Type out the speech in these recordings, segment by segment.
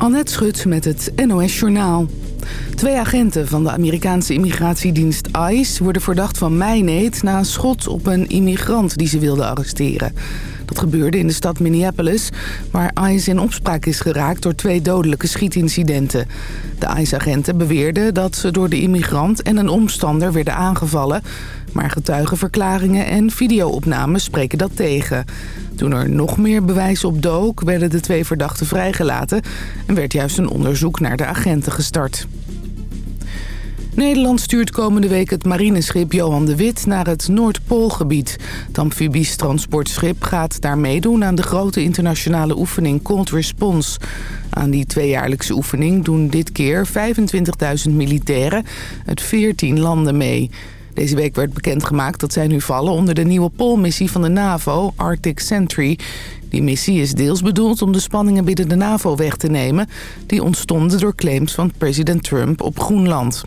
Annette Schut met het NOS Journaal. Twee agenten van de Amerikaanse immigratiedienst ICE... worden verdacht van mijneet na een schot op een immigrant die ze wilden arresteren. Dat gebeurde in de stad Minneapolis... waar ICE in opspraak is geraakt door twee dodelijke schietincidenten. De ICE-agenten beweerden dat ze door de immigrant en een omstander werden aangevallen... maar getuigenverklaringen en videoopnames spreken dat tegen... Toen er nog meer bewijs op dook, werden de twee verdachten vrijgelaten... en werd juist een onderzoek naar de agenten gestart. Nederland stuurt komende week het marineschip Johan de Wit naar het Noordpoolgebied. Het amfibisch transportschip gaat daar meedoen aan de grote internationale oefening Cold Response. Aan die tweejaarlijkse oefening doen dit keer 25.000 militairen uit 14 landen mee... Deze week werd bekendgemaakt dat zij nu vallen onder de nieuwe Poolmissie van de NAVO, Arctic Sentry. Die missie is deels bedoeld om de spanningen binnen de NAVO weg te nemen... die ontstonden door claims van president Trump op Groenland.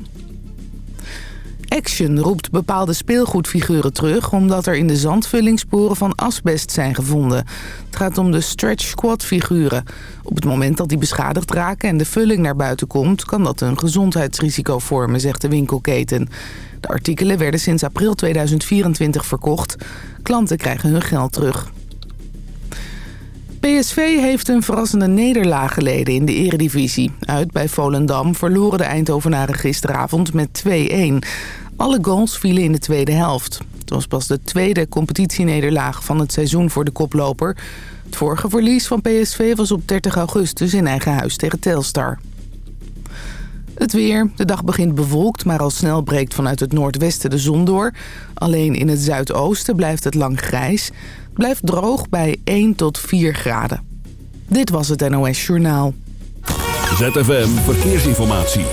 Action roept bepaalde speelgoedfiguren terug... omdat er in de zandvulling sporen van asbest zijn gevonden. Het gaat om de stretch squad figuren. Op het moment dat die beschadigd raken en de vulling naar buiten komt... kan dat een gezondheidsrisico vormen, zegt de winkelketen. De artikelen werden sinds april 2024 verkocht. Klanten krijgen hun geld terug. PSV heeft een verrassende nederlaag geleden in de eredivisie. Uit bij Volendam verloren de Eindhovenaren gisteravond met 2-1. Alle goals vielen in de tweede helft. Het was pas de tweede competitienederlaag van het seizoen voor de koploper. Het vorige verlies van PSV was op 30 augustus in eigen huis tegen Telstar. Het weer. De dag begint bewolkt, maar al snel breekt vanuit het noordwesten de zon door. Alleen in het zuidoosten blijft het lang grijs. Het blijft droog bij 1 tot 4 graden. Dit was het NOS Journaal. ZFM Verkeersinformatie.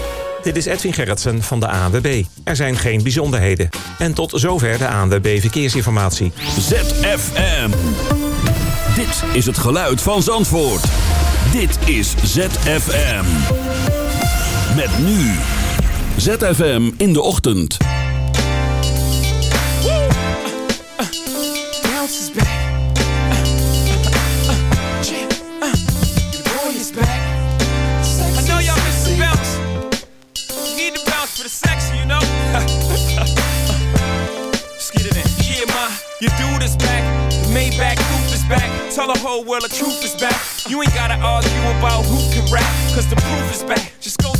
Dit is Edwin Gerritsen van de ANWB. Er zijn geen bijzonderheden. En tot zover de ANWB Verkeersinformatie. ZFM. Dit is het geluid van Zandvoort. Dit is ZFM. Met nu. ZFM in de ochtend. Bounce is back. I know y'all miss the bounce. You need the bounce for the sexy, you know? Let's get it in. Yeah, ma, your dude is back. The Maybach coupe is back. Tell the whole world the truth is back. You ain't gotta argue about who can rap, cause the proof is back. Just go through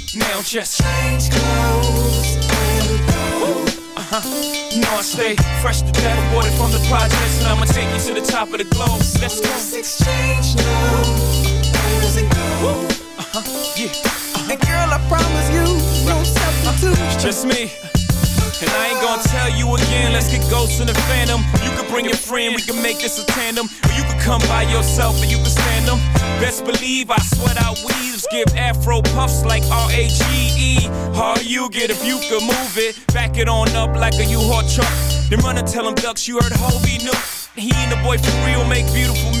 Now just change clothes and go. Uh-huh. You know I stay fresh to death, aborted from the projects, and I'ma take you to the top of the globe. Let's go. Let's exchange now. Uh-huh. Yeah. Uh-huh. And girl, I promise you, no substitute. It's just me. And I ain't gonna tell you again, let's get ghosts in the phantom. You can bring your friend, we can make this a tandem. Or you can come by yourself and you can stand them. Best believe I sweat out weaves, give afro puffs like R-A-G-E. How you get if you could move it, back it on up like a U-Haul truck. Then run and tell them ducks you heard Hobie knew. He and the boy for real make beautiful music.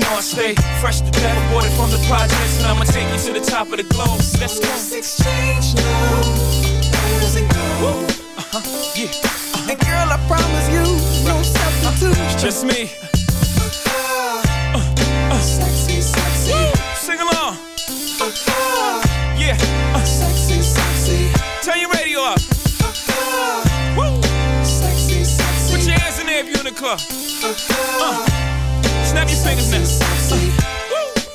You know I stay fresh to death, aborted from the projects, and I'ma take you to the top of the globe. Let's go. Let's exchange now, and go. Uh-huh, yeah. Uh-huh. And girl, I promise you, no substitute. It's just me. Uh, uh, sexy, sexy. Woo. Sing along. Uh, yeah. Uh, sexy, sexy. Turn your radio up. Woo. Sexy, sexy. Put your hands in there if you're in the club. Uh. Snap your fingers now.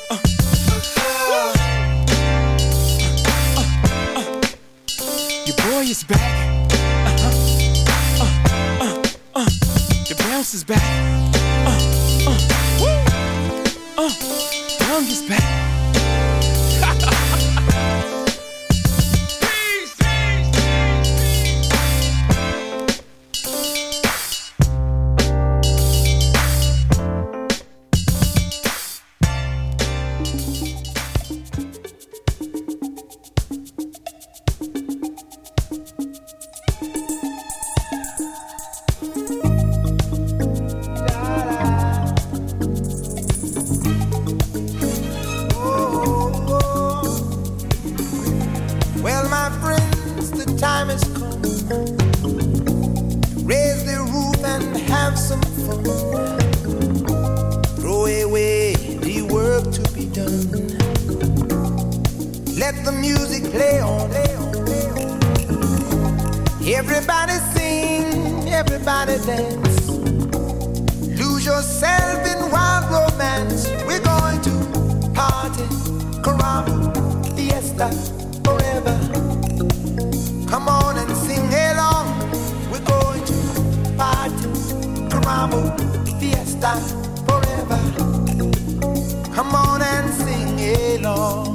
Uh, uh, uh, your boy is back. Uh-huh. Uh, uh, uh, the bounce is back. long.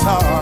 guitar.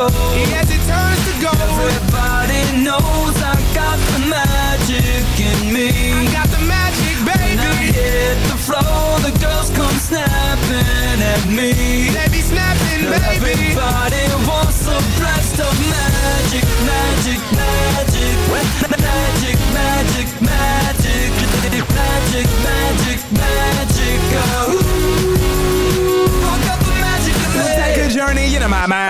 Gold. Yes, it turns to gold. Everybody knows I got the magic in me. I got the magic, When I hit the floor, the girls come snapping at me. They be snapping, baby. Everybody wants a blast of magic, magic, magic, magic, magic, magic, magic, magic, magic. Oh, I got the magic in me. Take a journey into my mind.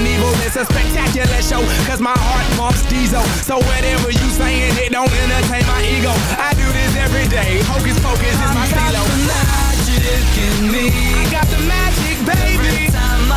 Evel Knievel. It's a spectacular show, cause my heart pumps diesel. So whatever you saying, it don't entertain my ego. I do this every day. Hocus pocus is my I got the magic in me. I got the magic, baby.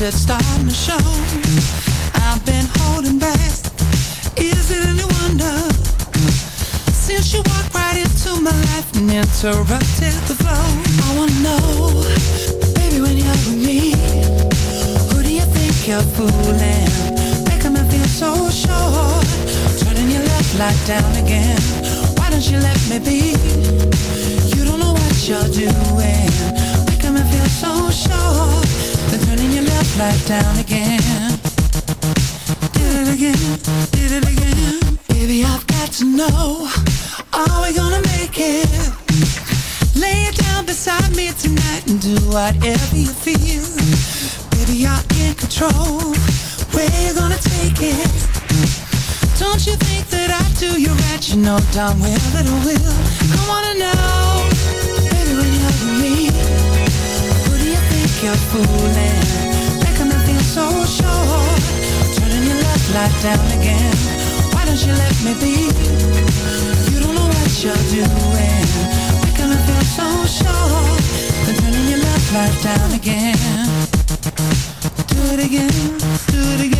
said, stop the show. I've been holding back. Is it any wonder? Since you walked right into my life and interrupted the flow. I wanna know, baby, when you're with me, who do you think you're fooling? Making me feel so sure. Turning your left light down again back down again. Did it again, did it again. Baby, I've got to know, are we gonna make it? Lay it down beside me tonight and do whatever you feel. Baby, I can't control, where you're gonna take it? Don't you think that I do you right, you know darn well down again. Why don't you let me be? You don't know what you're doing. Making me feel so sure. Then turning your love right down again. Do it again, do it again.